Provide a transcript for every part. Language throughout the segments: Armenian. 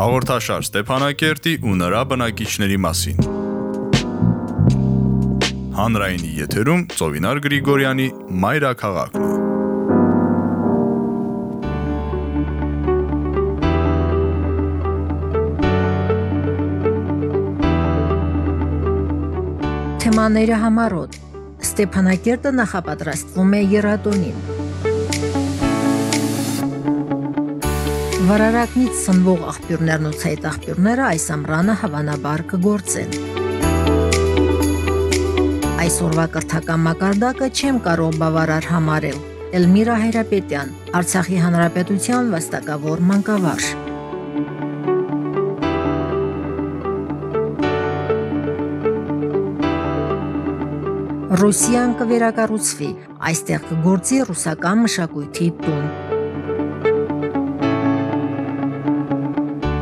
Հաղորդաշար Ստեփանակերտի ու նրա բնակիչների մասին։ Հանրայինի եթերում Ծովինար Գրիգորյանի Մայրաքաղաքն է։ Թեմաները համառոտ Ստեփանակերտը նախապատրաստվում է երաթոնին։ Վարարակնից սնվող աղբյուրներն ու ցայտ աղբյուրները այս ամռանը հավանաբար կգործեն։ Այսօրվա կրթական մակարդակը չեմ կարող բավարար համարել։ Էլմիրա Հայրապետյան, Արցախի Հանրապետության վաստակավոր մանկավարժ։ Ռուսիան կվերակառուցվի, այստեղ կգործի ռուսական մշակույթի տուն։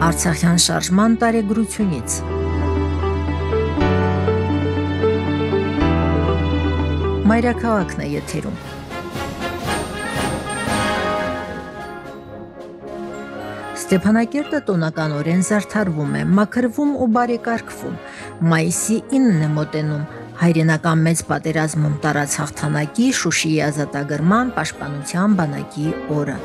Արցախյան շարժման տարեգրությունից։ Մայրաքաղաքն է եթերում։ Ստեփանակերտը տոնականորեն զարդարվում է, մաքրվում ու բարեկարգվում։ Մայիսի 9-ն է մոտենում, հայրենական մեծ պատերազմում տարած հաղթանակի Շուշիի ազատագրման պաշտպանության բանակի օրը։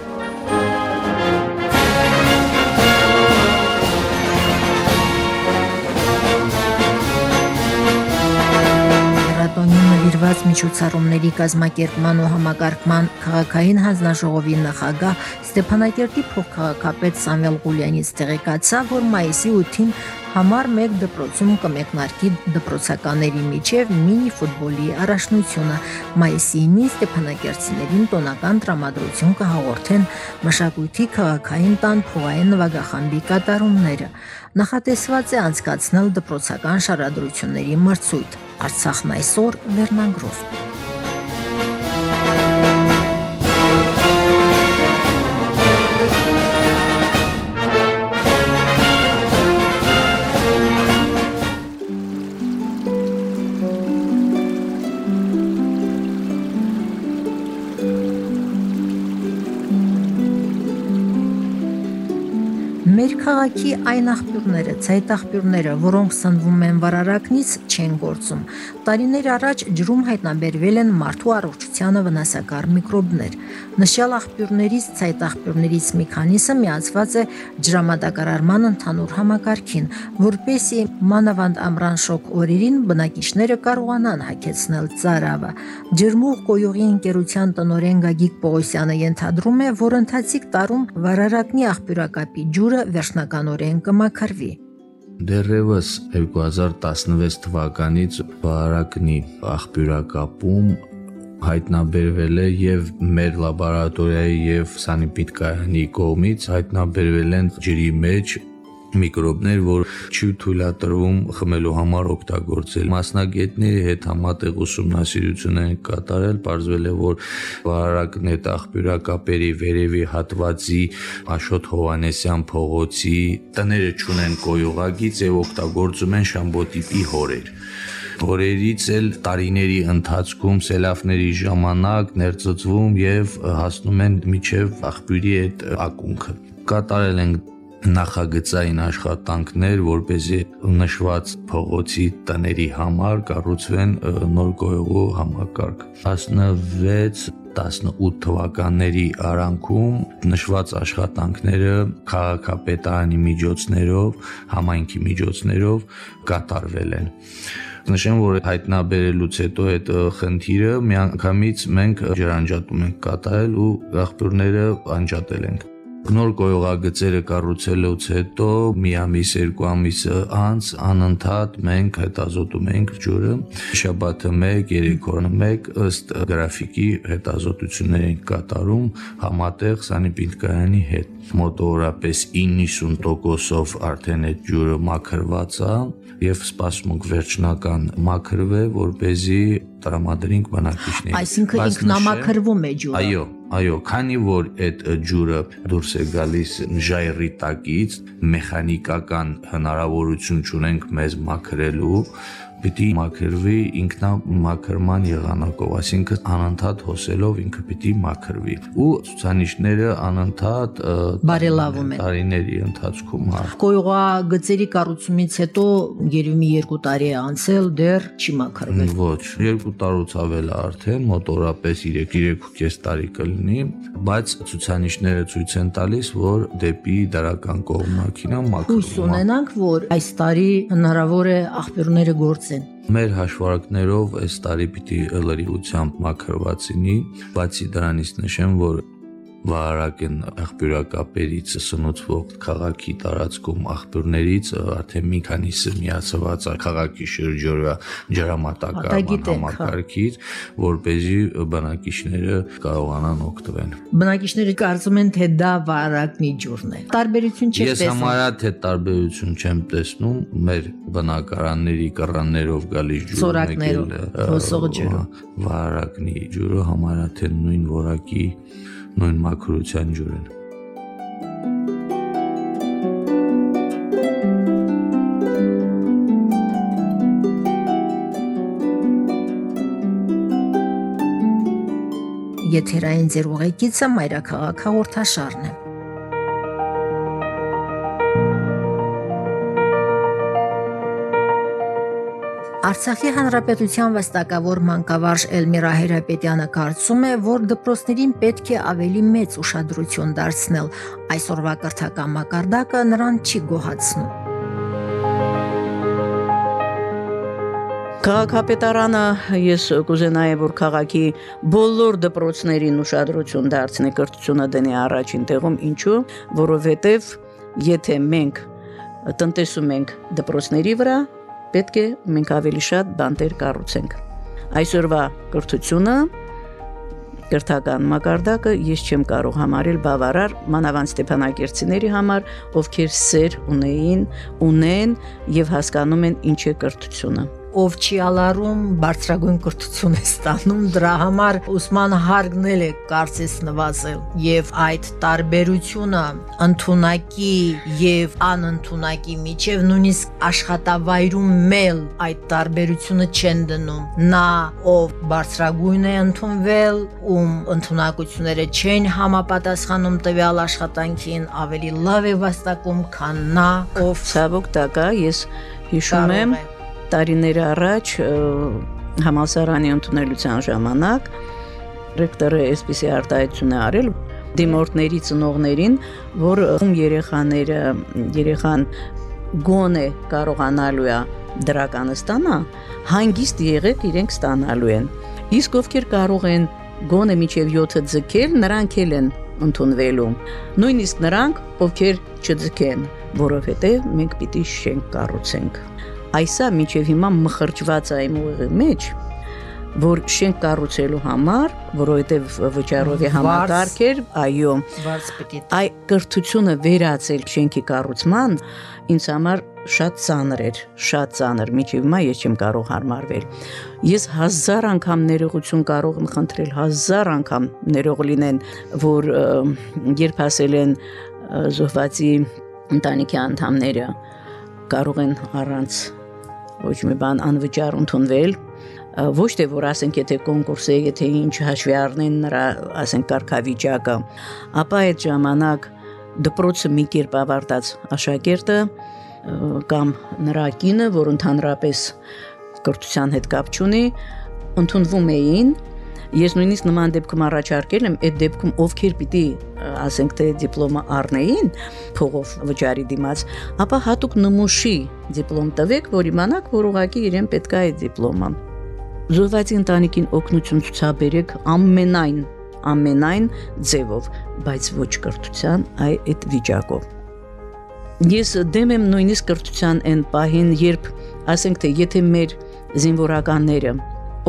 միջոցառումների կազմակերպման ու համակարգման քաղաքային հանձնաժողովի նախագահ Ստեփանակերտի փոխքաղաքապետ Սամվել Ղուլյանից տեղեկացա, որ մայիսի 8-ին համար 1 դպրոցում կմեկնարկի դպրոցականների միջև մինի ֆուտբոլի առաջնությունը։ Մայիսի 9-ին Ստեփանակերտցիներին տոնական տրամադրություն կհաղորդեն մշակույթի քաղաքային տան փողային նվագախմբի կատարումները։ Նախատեսված է անցկացնել դպրոցական շարադրությունների մրցույթ։ Արցախն այսօր վերնագրով։ Մեր քաղաքի այն աղբյուրները, ցայտ աղբյուրները, որոնք սնվում են վարարակնից, չեն գործում։ Տարիներ առաջ ջրում հայտնաբերվել են մարդու առողջությանը վնասակար միկրոբներ։ Նշյալ աղբյուրներից ցայտ աղբյուրներից մի քանիսը միացված է ջրամատակարարման ընդհանուր համակարգին, որպեսի մանավանդ ամռան շոկ օրերին բնակիչները կարողանան հագեցնել ծարավը։ Ջերմուղ կոյուղի ընկերության տնօրեն Գագիկ Պողոսյանը ենթադրում է, որ ընթացիկ տարում վարարակնի աղբյուրակապի ջուրը վերջնականորեն կմաքրվի։ Դեռևս 2016 թվականից բարակնի աղբյուրակապում հայտնաբերվել է եւ մեր լաբորատորիայի եւ սանիպիդկայանի կողմից հայտնաբերվել են ջրի մեջ միկրոբներ, որ չի թույլատրվում խմելու համար օգտագործել։ Մասնագետների հետ համատեղ ուսումնասիրություն են կատարել, ողջվել է, որ վարարակն է տախբյուրակապերի վերևի հատվածի Աշոտ Հովանեսյան փողոցի տները ճունեն կոյուղագից եւ օգտագործում են շամբոտիպի հորեր օրերից էլ տարիների ընթացքում սելավների ժամանակ ներծծվում եւ հասնում են միջև աղբյուրի այդ ակունքը կատարել են նախագծային աշխատանքներ, որ เป զի նշված փողոցի տների համար կառուցվեն նոր գոյողու համակարգ։ 16 18 թվականների արանքում նշված աշխատանքները քաղաքապետարանի միջոցներով, համայնքի միջոցներով կատարվել են։ Նշեմ, որ հայտնաբերելուց հետո այդ խնդիրը միանգամից մենք ջրանջատում ենք կատարել ու աղբյուրները անջատել ենք նոր գոյողագծերը կառուցելուց հետո մի ամիս երկու ամիսը անց անընդհատ մենք հետազոտում ենք ջուրը շաբաթը 1 3 օրը 1 ըստ գրաֆիկի հետազոտություններ ենք կատարում համատեղ սանիպինտկայանի հետ մոտորապես 90%-ով արդեն այդ ջուրը մաքրված է եւ սպասում ենք վերջնական մաքրվե որ เป զի տրամադրենք բնակիչներին այսինքն ինքնամաքրվում է ջուրը այո Այո, քանի որ այդ ջուրը դուրս է գալիս ժայռի տակից, մեխանիկական հնարավորություն ունենք մեզ մաքրելու, պիտի մաքրվի ինքնամաքրման եղանակով, այսինքն անընդհատ հոսելով ինքը պիտի մաքրվի։ Ու ցուցանիշները անընդհատ բարելավում են տարիների ընթացքում, հա։ Կոյուղա գծերի կառուցումից հետո երևի 2 տարի է անցել, դեռ չի մաքրվել։ Ոչ, 2 տարուց ավել է արդեն, մոտորապես 3-3.5 տարի կլինի, բայց ցուցանիշները ցույց են տալիս, որ դեպի դարական կողմնակինա մաքրվում Հույս ունենանք, որ այս տարի հնարավոր է աղբյուրները գործեն։ Մեր հաշվարկներով այս տարի պիտի լրիվությամբ մաքրված լինի, բացի դրանից նշեմ, որ վարարական աղբյուրակապերից սնուցվող քաղաքի տարածքում աղբյուրներից արդեն մի քանիսը միացված է քաղաքի շրջօրյա ջրամատակարարման համակարգից, որ เป զի բնակիչները կարողանան օգտվեն։ Բնակիչները կարծում են, թե դա վարակնի ջուրն է։ Տարբերություն չի տեսնում։ Ես համարյա թե տարբերություն չեմ տեսնում մեր բնակարանների կռաններով գալիս ջուրը է։ Հոսող ջուրը։ Վարակնի ջուրը համարյա թե նույն որակի նույն մաքրության ջուրն։ Եթերային ձեր ուղեկիցը Մայրաքաղաք հաղորդաշարն է։ Արցախի հանրապետության վաստակավոր մանկավարժ Էլմիրա Հերապետյանը կարծում է, որ դպրոցներին պետք է ավելի մեծ ուշադրություն դարձնել։ Այսօրվա կրթական մակարդակը նրան չի գոհացնում։ Քաղաքապետարանը ես կուզենայի որ քաղաքի բոլոր դպրոցներին ուշադրություն դարձնի կրթությունը դնի առաջին տեղում ինչու որովհետև եթե մենք տնտեսում ենք դպրոցների վրա պետք է մենք ավելի շատ բանտեր կառուցենք։ Այսօրվա կրթությունը կրթական մակարդակը ես չեմ կարող համարել բավարար մանավանդ Ստեփանակերտցիների համար, ովքեր սեր ունեին, ունեն եւ հասկանում են ինչ է կրթությունը ով չի ալարում բարձրագույն կրթություն է ստանում դրա համար ուսման հարգնել է կարծես նվազել եւ այդ տարբերությունը ընդունակի եւ անընդունակի միջև նույնիսկ աշխատավայրում մել այդ տարբերությունը չեն դնում նա ով բարձրագույն է ընդունվել ում ընդունակությունները չեն համապատասխանում տվյալ աշխատանքին ավելի լավ է վաստակում քան նա ով ցավոք տակա ես հիշում եմ տարիներ առաջ համալսարանի ընդունելության ժամանակ ռեկտորը այսպեսի արտահայտություն է արել դիմորդների ծնողներին, որ ում երեխաները երեխան գոնե կարողանալու է դրականը ստանա, հանգիստ եղեք իրենք ստանալու են։ Իսկ ովքեր կարող են գոնե միջև 7-ը ձգել, նրանք էլ են ընդունվելու։ Նույնիսկ նրանք, ովքեր չձգեն, որովհետև մենք պիտի շենք կառուցենք այսա միջև հիմա մխրճված է իմ ուղի մեջ որ շենք կառուցելու համար, որովհետև վճարովի համակարգ էր, այո, Այ կրթությունը վերացել շենքի կառուցման ինձ համար շատ ծանր էր, շատ ծանր, միջև հիմա ես չեմ կարող հարմարվել։ Ես հազար անգամ ներողություն կարող եմ խնդրել, հազար անգամ ներող լինեն, որ երբ ասել են զոհվածի ընտանիքի անդամները կարող են առանց ոչ մի բան անվճար ընդունվել ոչ թե որ ասենք եթե կոնկուրս է, եթե ինչ հաշվի առնեն նրա, ասենք կարգավիճակը, ապա այդ ժամանակ դպրոցը մի կերպ ավարտած աշակերտը կամ նրա կինը, որ ընդհանրապես կրթության հետ կապ չունի, ընդունվում էին Ես նույնիսկ նման դեպքում առաջարկել եմ այդ դեպքում ովքեր պիտի ասենք թե դիպլոմը առնեին փողով վճարի դիմաց, ապա հատուկ նմուշի դիպլոմ տվեք, որ իմանաք, որ ուղղակի իրեն պետք է այդ դիպլոմը։ Զոհվածի ընտանիքին օգնություն ցուցաբերեք ամենայն ամենայն ձևով, բայց ոչ կրթության այ այդ վիճակով։ Ես դեմ եմ նույնիսկ կրթության այն պահին, երբ ասենք թե եթե մեր զինվորականները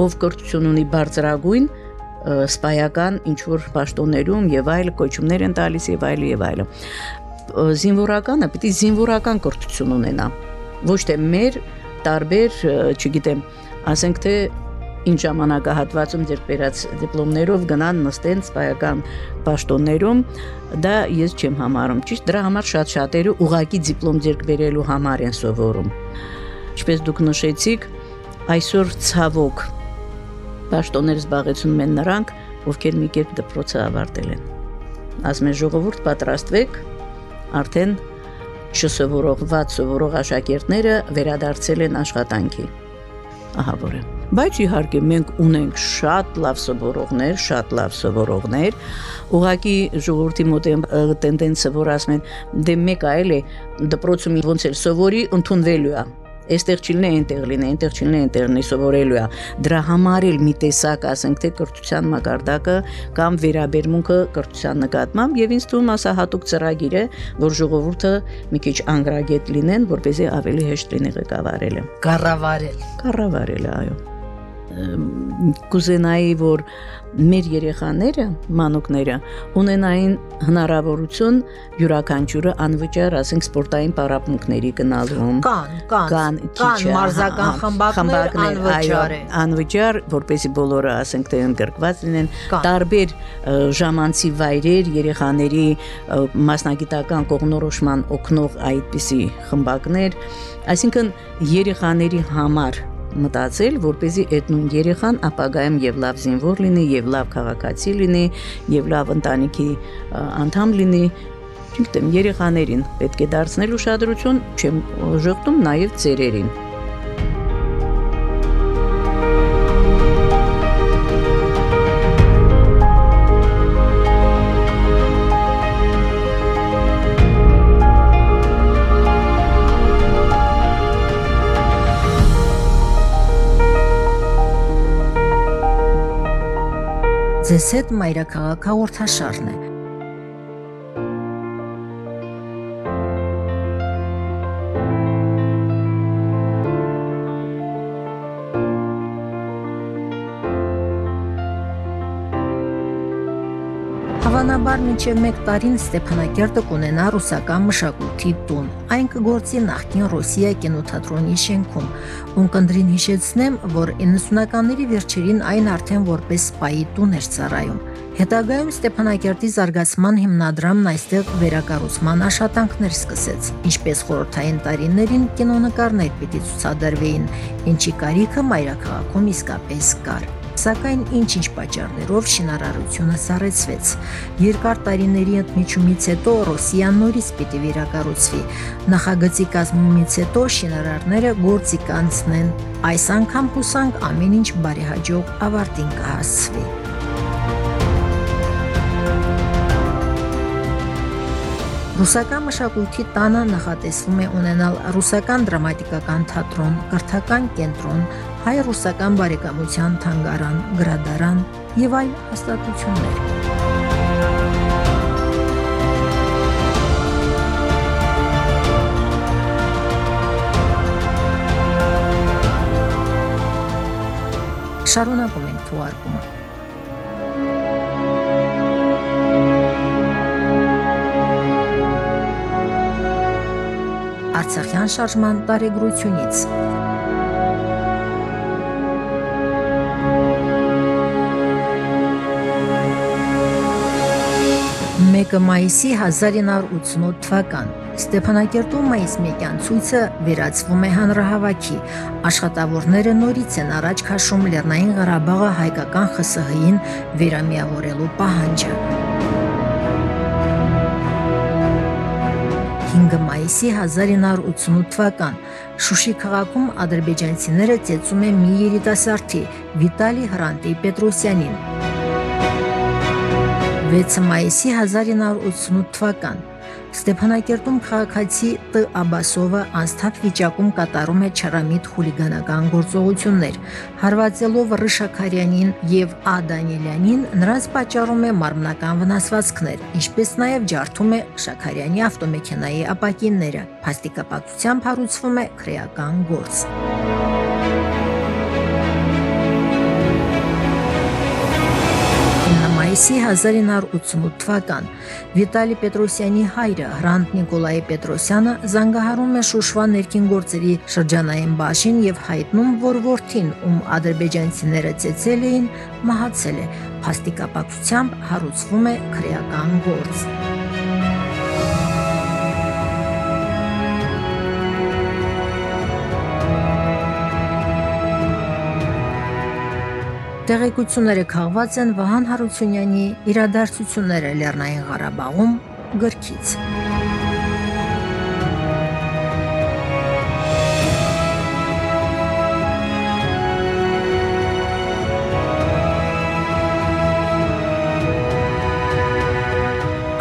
ով կրթություն ունի բարձրագույն սպայական ինչ որ պաշտոններում եւ այլ կոչումներ են տալիս եւ այլ եւ այլ։ Զինվորականը պիտի զինվորական կրթություն ունենա։ Ոչ թե մեր տարբեր, չգիտեմ, ասենք թե ինչ ժամանակահատվածում ձեր բերած դիպլոմներով գնան նստեն սպայական պաշտոններում, դա ես չեմ համարում։ Ճիշտ դրա համար շատ շատերը ուղակի դիպլոմ ձեր բերելու համար են սովորում։ Ինչպես դուք նշեցիք, այսօր ցավոք պաշտոններ զբաղեցնում են նրանք, ովքեր մի կերպ դպրոցը ավարտել են։ Ասում են ժողովուրդ պատրաստվեք, արդեն չսովորողված սովորող աշակերտները վերադարձել են աշխատանքի։ Ահա որը։ Բայց իհարկե մենք ունենք շատ լավ սովորողներ, շատ լավ սովորողներ։ Ուղղակի ժողովրդի մոտ տենդենսը, որ ասում են, դե մեկ այլ է դպրոցում ոնց էլ սովորի, ընդունվելու է Այստեղ չլինի այնտեղ լինի, այնտեղ չլինի այնտեղ լինի սովորելու է։ Դրա համար էլ մի տեսակ, ասենք թե կրթության մակարդակը կամ վերաբերմունքը կրթության նկատմամբ եւ ինձ թվում ասա հատուկ ծրագիր է, որ ժողովուրդը մի քիչ անգրագետ լինեն, որպեսզի ավելի հեշտ լինի ղեկավարելը։ Կառավարել։ Կառավարելը, այո կուզենայի որ մեր երեխաները, մանուկները ունենային հնարավորություն յուրաքանչյուրը անվճար, ասենք սպորտային պարապմունքների գնալու։ Կան, կան, կան, կան մարզական խմբակներ անվճար են։ Անվճար, որպեսզի բոլորը, ասենք թե ընդգրկված լինեն, տարբեր ժամանցի վայրեր երեխաների մասնագիտական կողնորոշման օգնող այդպիսի խմբակներ, այսինքն երեխաների համար մտածել, որ เป զի այդ նույն երեխան ապագայում եւ լավ զինվոր լինի, եւ լավ քաղաքացի լինի, եւ լավ ընտանիքի անդամ լինի, չգիտեմ, երեխաներին պետք է դարձնել ուշադրություն, չեմ ժողտում նաեւ ծերերին։ Ձեզ հետ մայրաքաղաք հաղորդաշարն է։ Հավանաբար մինչև 1 տարին Ստեփանակերտը կունենա ռուսական մշակույթի տուն։ Այն կգործի նախկին Ռոսիա կինոթատրոնի շենքում։ Ունկնդրին հիշեցնեմ, որ 90-ականների վերջերին այն արդեն որպես սպայի տուն էր ծառայում։ Հետագայում Ստեփանակերտի զարգացման հիմնադրամն այստեղ վերակառուցման աշխատանքներ սկսեց, ինչպես խորհրդային տարիներին կինոնկարներ պիտի ցուցադրվեին, ինչի կարիքը մայրաքաղաքում իսկապես կար սակայն ինչ-ինչ պատճառներով շինարարությունը սառեցվեց։ Երկար տարիների ընդմիջումից հետո Ռոսիան նորից պիտի վերակառուցվի։ Նախագծի կազմումից հետո շինարարները գործի կանցնեն։ Այս անգամ հուսանք ամեն ինչ բարեհաջող ավարտին կհասցվի։ Ռուսական մշակույթի տանը նախատեսվում է ունենալ ռուսական դրամատիկական թատրոն, կրթական կենտրոն, հայ-ռուսական բարեկամության թանգարան, գրադարան եւ այլ հաստատություններ։ Շարունակում ենք թողարկումը։ Արցախյան շարժման տարեգրությունից Մեկը մայիսի 1988 թվական Ստեփանակերտում մայիս մեկյան ցույցը վերածվում է հանրահավաքի։ Աշխատավորները նորից են առաջ քաշում Լեռնային Ղարաբաղը հայկական ԽՍՀ-ին վերամիավորելու պահանջը։ մայիսի 1988 թվական Շուշի քաղաքում ադրբեջանցիները ծեծում են մի երիտասարդի Վիտալի Հրանտի Պետրոսյանին 6 մայիսի 1988 թվական Ստեփանակերտում քաղաքացի Տ. Աբասովը անստապ վիճակում կատարում է չարամիտ խուլիգանական գործողություններ։ Հարվածելով Ռ Շաքարյանին եւ Ա. Դանիելյանին, նրանց պատճառում է մարմնական վնասվածքներ, ինչպես նաեւ ջարդում է Շաքարյանի ավտոմեքենայի ապակինները։ Փաստիկապատությամբ հարուցվում է քրեական գործ։ հուլիսի 1988 թվական Վիտալի Պետրոսյանի հայրը Հրանտ Նիկոլայի Պետրոսյանը զանգահարում է Շուշվա ներքին գործերի շրջանային բաժին եւ հայտնում, որ որդին, ում ադրբեջանցիները ծեծել էին, մահացել է, փաստիկապակցությամբ հարուցվում է քրեական գործ։ Տեղեկությունները քաղված են Վահան Հարությունյանի իրադարձությունները Լեռնային Ղարաբաղում գրքից։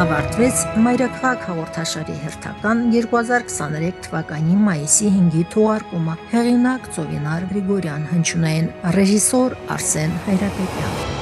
ավարտվեց Մայրաքաղաք հաղորդաշարի հերթական 2023 թվականի մայիսի 5-ի թողարկումը։ Հեղինակ Ծովինար Գրիգորյան, հնչյունային ռեժիսոր Արսեն Հայրապետյան։